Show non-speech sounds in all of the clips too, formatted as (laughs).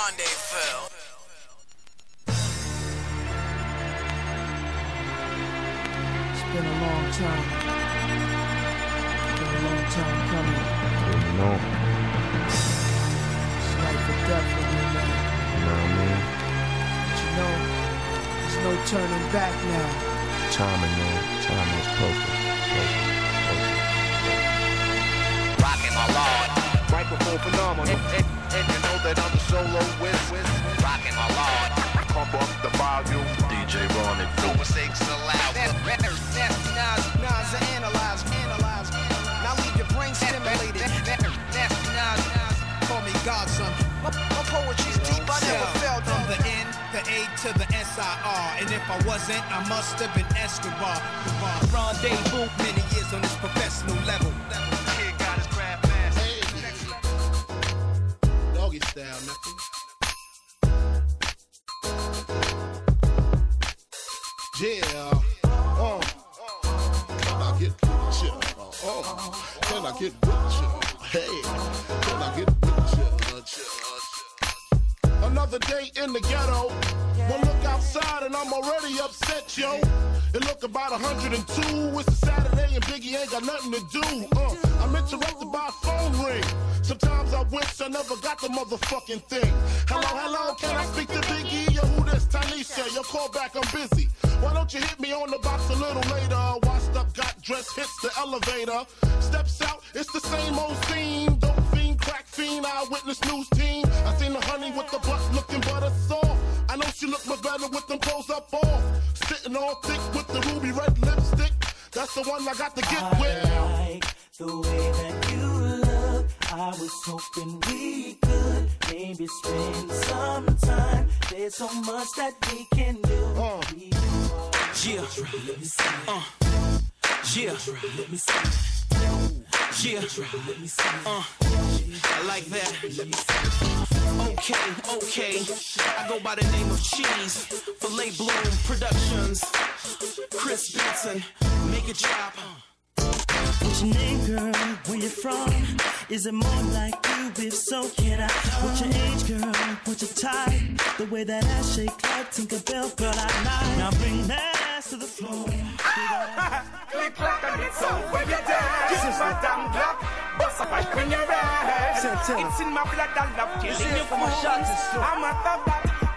Rendezvous. It's been a long time. Been a long time coming. You know, It's life or death for me, man. you know what I mean? But you know, there's no turning back now. Timing, man. Timing is perfect. Perfect. Perfect. Rockin' my lord. Microphone phenomenal. And, and, and you know that I'm the solo whiz. Rockin' my lord. Pump up the volume. DJ Ronnie. No mistakes allowed. Nasty Nas, Nas are analyzed, analyzed. Now leave your brain stimulated. Nasty Nas, Nas, call me godson. My, my poetry's deep, I never felt From the N, the A to the S-I-R. And if I wasn't, I must have been Escobar. Rendezvous many years on this professional level. Kid Doggy style, nothing. Yeah. Uh. Can I get with you? Uh, can I get with you? Hey, can I get with you? Another day in the ghetto. One look outside and I'm already upset, yo. It look about 102. It's a Saturday and Biggie ain't got nothing to do. Uh, I'm interrupted by a phone ring. Sometimes I wish I never got the motherfucking thing. Hello, hello, can I speak to Biggie? Yo, who this? Tanisha, your call back, I'm busy. Why don't you hit me on the box a little later? Washed up, got dressed, hits the elevator. Steps out, it's the same old scene. Dope fiend, crack fiend, eyewitness news team. I seen the honey with the butt looking soft. I know she look much better with them clothes up off. Sitting all thick with the ruby red lipstick. That's the one I got to get with. like the way that you look. I was hoping we could maybe spend some time. There's so much that we can do. Uh. We Yeah. Uh. Yeah. Yeah. Uh. I like that. Okay, okay. I go by the name of Cheese. Filet Bloom Productions. Chris Benson. Make it drop. What's your name, girl? Where you from? Is it more like you? If so, can I? What's your age, girl? What's your type? The way that ass shake like Tinkerbell, girl, I like. Now bring that ass to the floor. (laughs) Click clack and it's so when you dance. This is my damn clock. Bust up like when you rest. It's in my blood, I love killing you. I'm a thug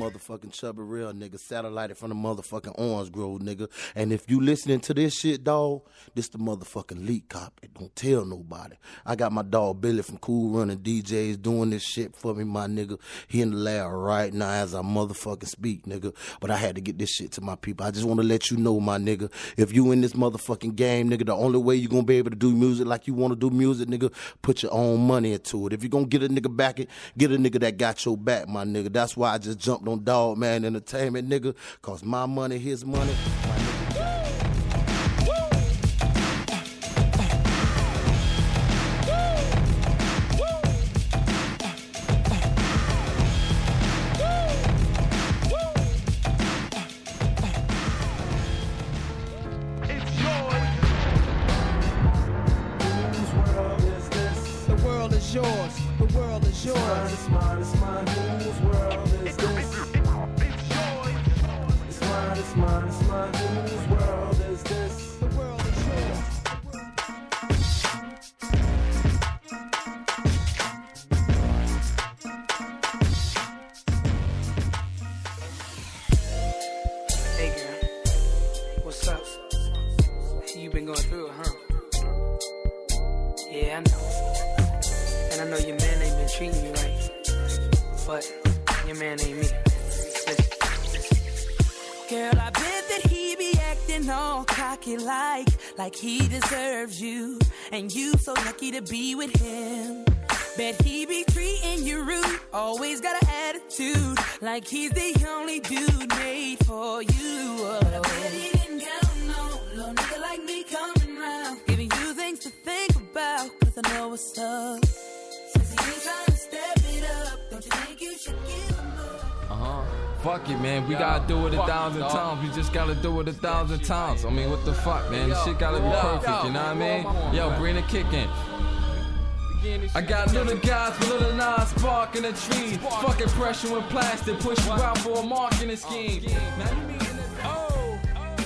motherfucking Chubby Real nigga, satellited from the motherfucking Orange Grove nigga. And if you listening to this shit, dog, this the motherfucking leak cop. It don't tell nobody. I got my dog Billy from Cool Running DJs doing this shit for me, my nigga. He in the lab right now as I motherfucking speak, nigga. But I had to get this shit to my people. I just want to let you know, my nigga, if you in this motherfucking game, nigga, the only way you gonna be able to do music like you want to do music, nigga, put your own money into it. If you gonna get a nigga back it, get a nigga that got your back, my nigga. That's why I just jumped on Dog Man Entertainment, nigga. Cause my money, his money. Like, he deserves you. And you so lucky to be with him. Bet he be treating you rude, always got an attitude, like he's the only dude made for you. But I bet he didn't count no little nigga like me coming round. Give about, cause I know what's up. Since you trying to step it up, don't you think you should give him Uh huh. Fuck it, man. We gotta do it a thousand times. We just gotta do it a thousand times. I mean, what the fuck, man? This shit gotta be perfect, you know what I mean? Yo, bring the kick in. I got little guys with little nine spark in the trees. Fucking pressure with plastic, push you out for a marketing uh, scheme. Oh, oh,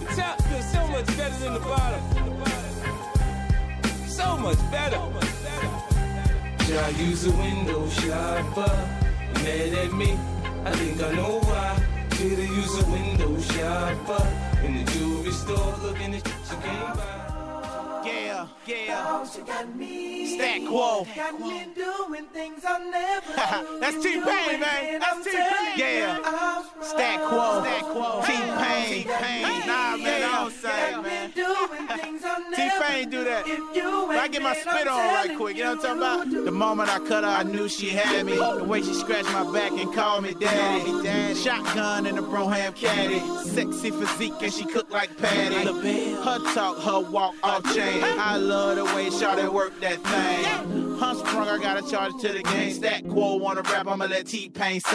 the top feels so much better than the bottom. So much better. Should I use a window shopper. Mad at me, I think I know why. Shoulda use a window shopper. In the jewelry store, looking at shit you can't Yeah, yeah. Stack Stack Quo. Got me doing things I never do. (laughs) That's T-Pain, man. That's T-Pain. Yeah. Stack Quo. Stack Quo. T-Pain. T-Pain. Nah, man, I don't say, man. (laughs) T-Pain do that. But I get my spit on right quick. You know what I'm talking about? The moment I cut her, I knew she had me. The way she scratched my back and called me daddy. daddy. Shotgun in the Brougham caddy. Sexy physique and she cook like Patty. Her talk, her walk, all chain. I love the way Shawty work that thing. Hunt sprung, I gotta charge to the game. Stack quo, wanna rap, I'ma let T-Pain sing.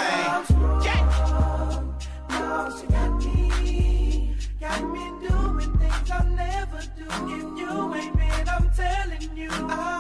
Yeah. Got me doing things I'll never do. If you ain't been, I'm telling you, I'm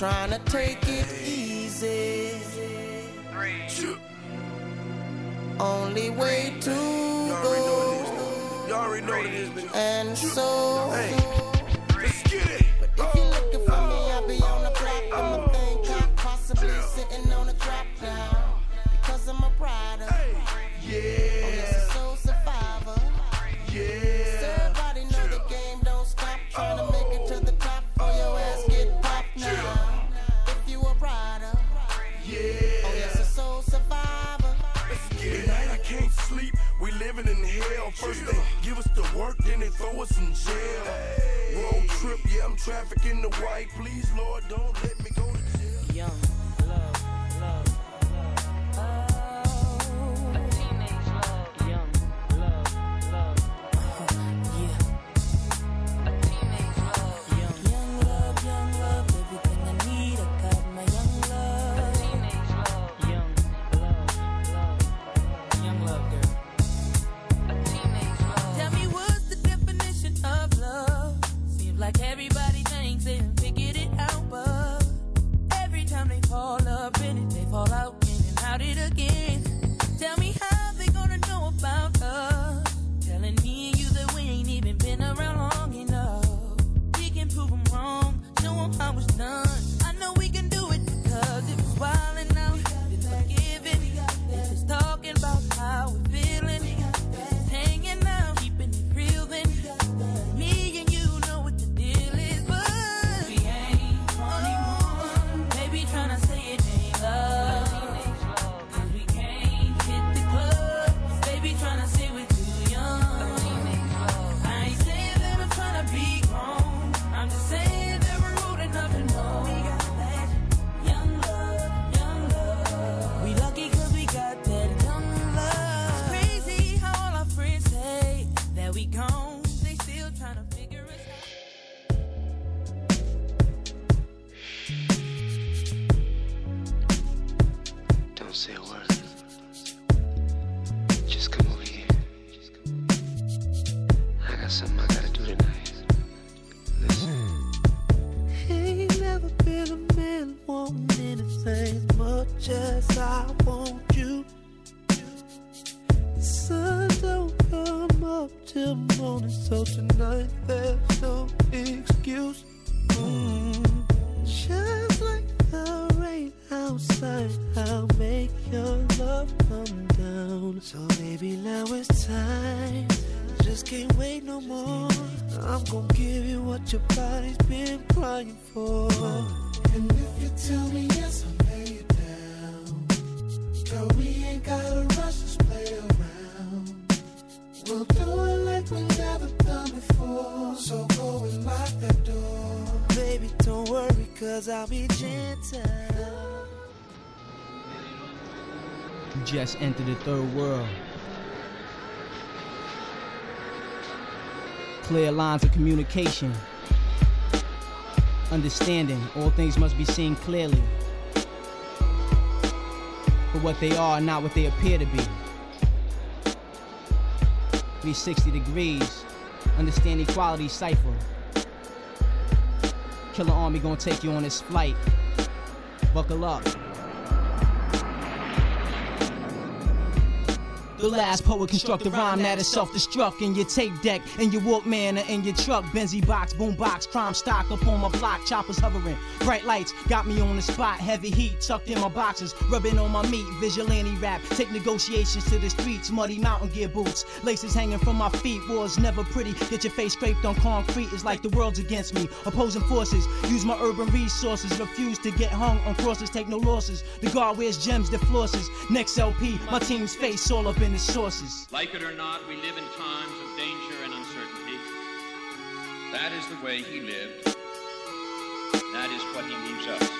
Trying to take it easy. Only way to go. You already know what it is, nigga. And so. Let's yeah, I'm the white. Please, Lord, don't let me till morning, so tonight there's no excuse. Mm. Just like the rain outside, I'll make your love come down. So baby, now it's time. Just can't wait no more. I'm gonna give you what your body's been crying for. And if you tell me yes, I'll lay it down. Girl, we ain't gotta rush, just play around. We'll do it never done before. So go and lock that door. Baby, don't worry, cause I'll be gentle. You just entered the third world. Clear lines of communication. Understanding all things must be seen clearly. For what they are, not what they appear to be. 360 degrees. Understand equality cipher. Killarmy gonna take you on this flight. Buckle up. The last poet construct a rhyme that is self-destruct in your tape deck, in your Walkman, or in your truck. Benzie box, boom box, crime stock up on my block, choppers hovering. Bright lights got me on the spot, heavy heat tucked in my boxes, rubbing on my meat. Vigilante rap, take negotiations to the streets, muddy mountain gear boots, laces hanging from my feet. Wars never pretty, get your face scraped on concrete. It's like the world's against me. Opposing forces use my urban resources, refuse to get hung on crosses, take no losses. The guard wears gems that flosses. Next LP, my team's face all up in the sources. Like it or not, we live in times of danger and uncertainty. That is the way he lived. That is what he leaves us.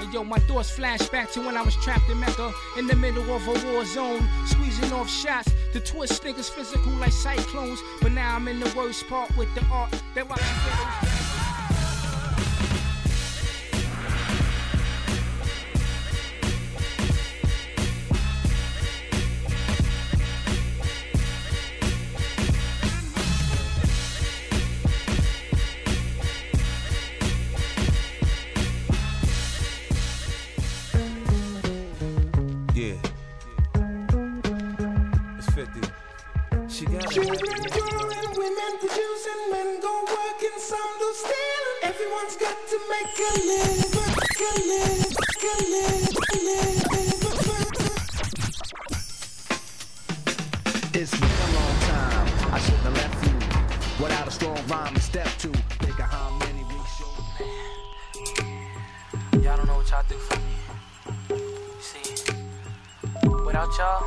And yo, my thoughts flash back to when I was trapped in Mecca in the middle of a war zone, squeezing off shots. The twist niggas physical like cyclones, but now I'm in the worst part with the art that rocks Everyone's got to make a living, a living, a living, a living. It's been a long time. I shouldn't have left you without a strong rhyme to step to. Think of how many weeks Y'all don't know what y'all do for me. You see, without y'all,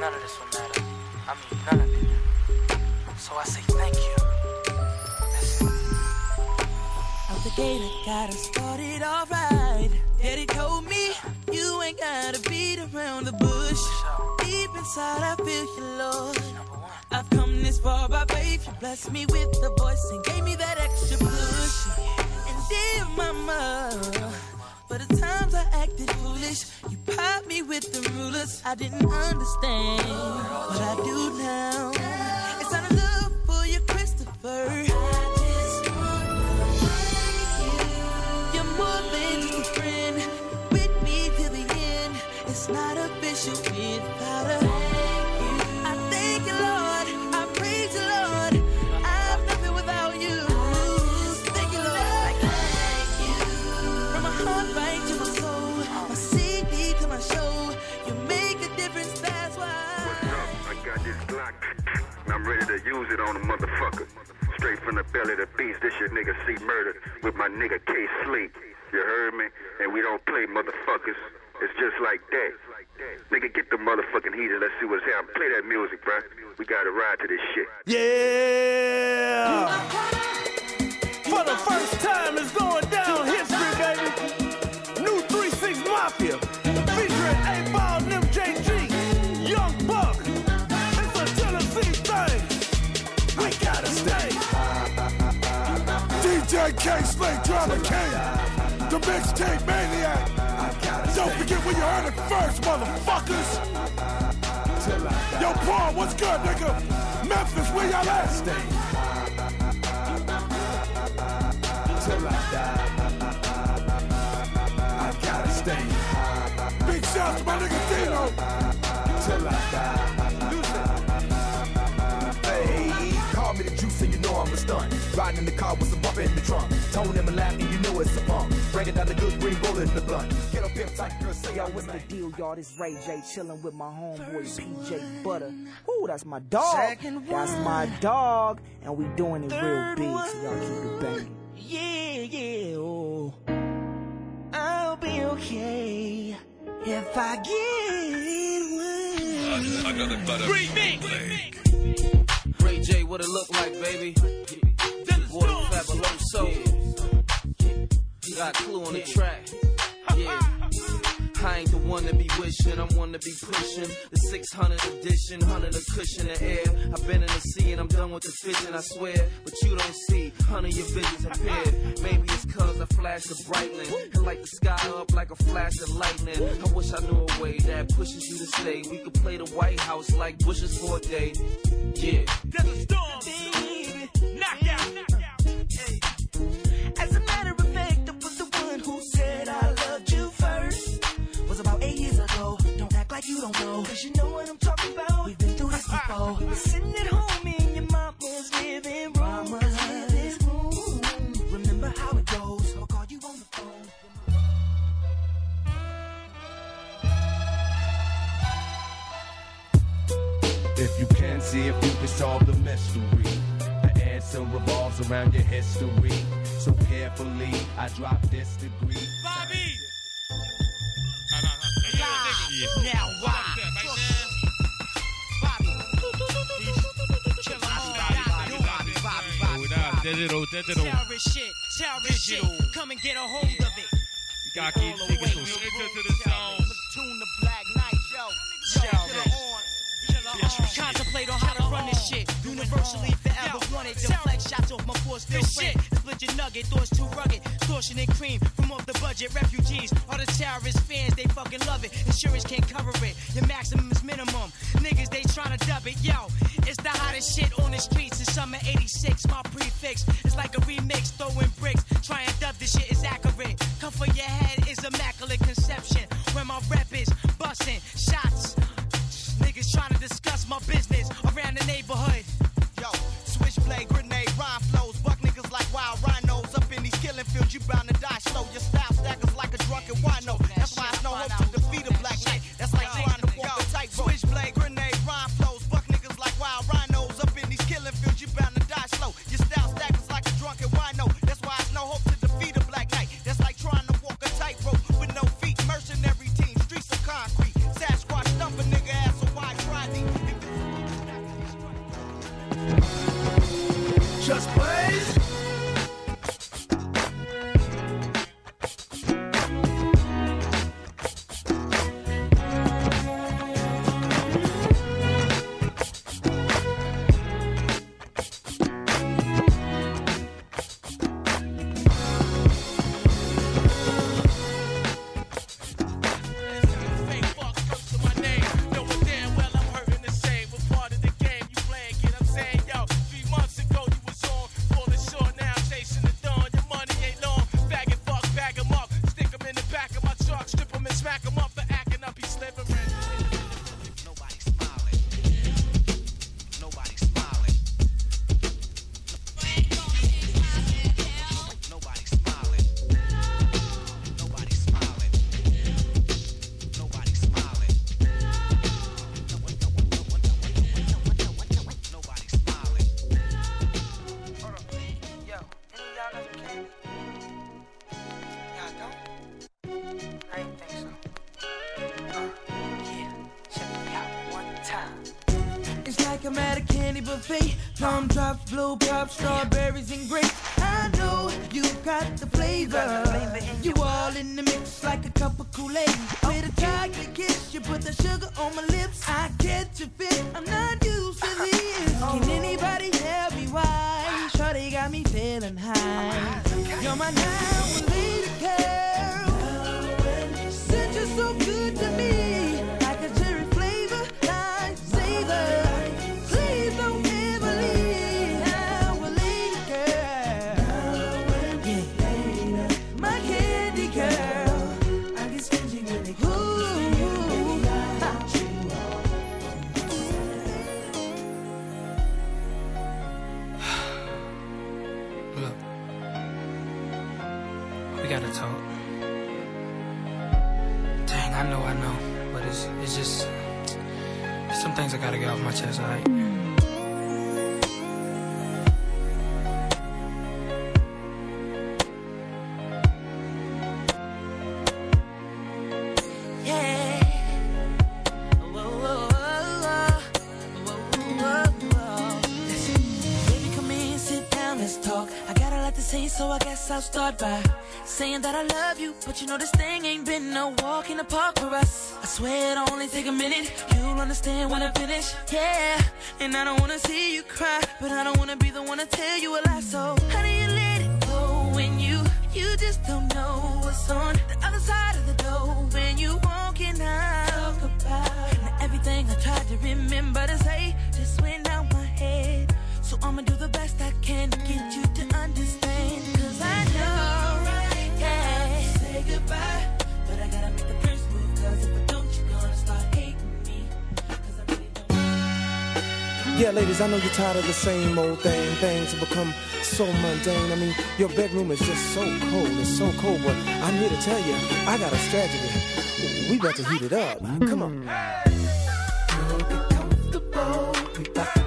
none of this would matter. I mean, none of it. So I say thank you. I gotta start it off right. Daddy told me you ain't gotta beat around the bush. Deep inside, I feel you, Lord. I've come this far by faith. You blessed me with the voice and gave me that extra push. And dear mama, for the times I acted foolish, you popped me with the rulers. I didn't understand, but I do now. It's out of love for you, Christopher. Use it on a motherfucker. Straight from the belly of the beast, this your nigga C-Murder with my nigga Kay Slay. You heard me? And we don't play motherfuckers. It's just like that. Nigga, get the motherfucking heater. Let's see what's happening. Play that music, bruh. We gotta ride to this shit. Yeah! DJ Kay Slay Drama King. The mixtape maniac. Don't forget where you heard it first, motherfuckers. Yo, Paul, what's good, nigga? Memphis, where y'all at? Stay till I die. I gotta stay Big shouts to my nigga Dino. till I die. Hey, call me the juice and you know I'm a stunt. Riding in the car with some bump in the trunk. Tone him a laugh and you know it's a pump. Breaking down the good green bullet in the blunt. Get up here, tight girl, say y'all with What's the deal, y'all? This Ray J chilling with my homeboy PJ Butter. Ooh, that's my dog. That's one. my dog. And we doing it real big, one. so y'all keep it banging. Yeah, yeah, oh. I'll be okay if I get one. Another butter. Ray J, what it look like, baby? Water fabuloso. You got clue on the track. Yeah. I ain't the one to be wishing, I'm one to be pushing. The 600 edition, 100 a cushion in the air. I've been in the sea and I'm done with the fishing, I swear. But you don't see, 100 your visions impaired. Maybe it's cause I flash the brightling and light the sky up like a flash of lightning. I wish I knew a way that pushes you to stay. We could play the White House like bushes for a day. Yeah. There's a storm, Don't act you don't know. Cause you know what I'm talking about. We've been through this before. We (laughs) were sitting at home in your mama's living room. Mama's living room. Remember how it goes. I'll call you on the phone. If you can see if you can solve the mystery. The answer revolves around your history. So carefully, I drop this degree. Bobby! Now why? Digital, digital. Terrorist shit, terrorist shit. Come and get a hold of it. You gotta keep niggas from enter to the zone. Tune the Black Knight, yo. Contemplate on how to run this shit. Universally forever wanted. Deflect shots off my force field shit. Split your nugget, thoughts too rugged. Extortion and cream from off the budget. Refugees all the terrorist fans, they fucking love it. Insurance can't cover it. Your maximum is minimum. Niggas, they tryna dub it. Yo, it's the hottest shit on the streets in summer 86. My prefix is like a remix, throwing bricks. Try and dub this shit is accurate. Come for your head is immaculate conception. Where my rep is busting shots. Niggas trying to discuss my business around the neighborhood. Switchblade, grenade, You're gotta get off my chest. Alright. In, let's talk. I got a lot to say, so I guess I'll start by saying that I love you. But you know this thing ain't been no walk in the park for us. I swear it'll only take a minute. You'll understand when I finish. Yeah, and I don't wanna see you cry, but I don't wanna be the one to tell you a lie. So how do you let it go when you you just don't know what's on the other side of the door when you walking out? Talk about everything I tried to remember to say just went out my head. So I'ma do the best I can to get you to understand. Yeah, ladies, I know you're tired of the same old thing. Things have become so mundane. I mean, your bedroom is just so cold. It's so cold, but I'm here to tell you, I got a strategy. We about to heat it up. Come on. Baby,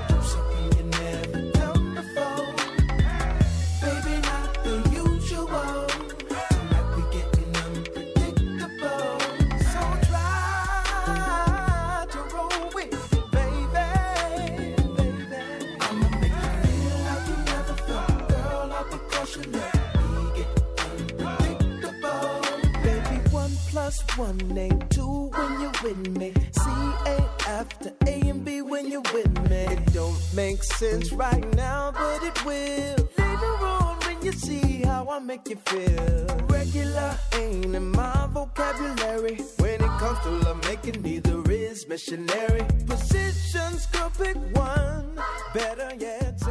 one ain't two when you're with me. C ain't after A and B when you're with me. It don't make sense right now, but it will. Later on, when you see how I make you feel. Regular ain't in my vocabulary. When it comes to love making, neither is missionary. Positions, girl, pick one. Better yet.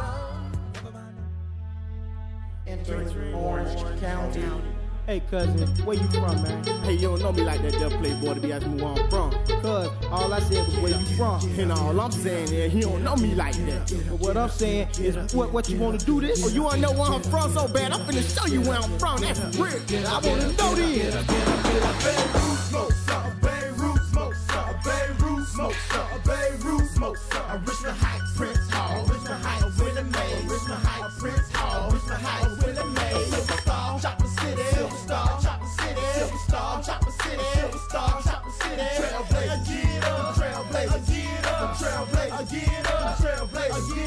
Entering Orange County. Hey cousin, where you from, man? Hey, you don't know me like that, Def Playboy, to be asking me where I'm from. Cuz, all I said was where you from. And all I'm saying is, he don't know me like that. But what I'm saying is, what what you want to do this? Oh, you wanna know where I'm from so bad? I'm finna show you where I'm from. That's real. I wanna know this. Original Heights, Prince Hall. Original Heights, Willie Mae. Original Heights, Prince Hall. Original Heights, Willie Trailblazer, get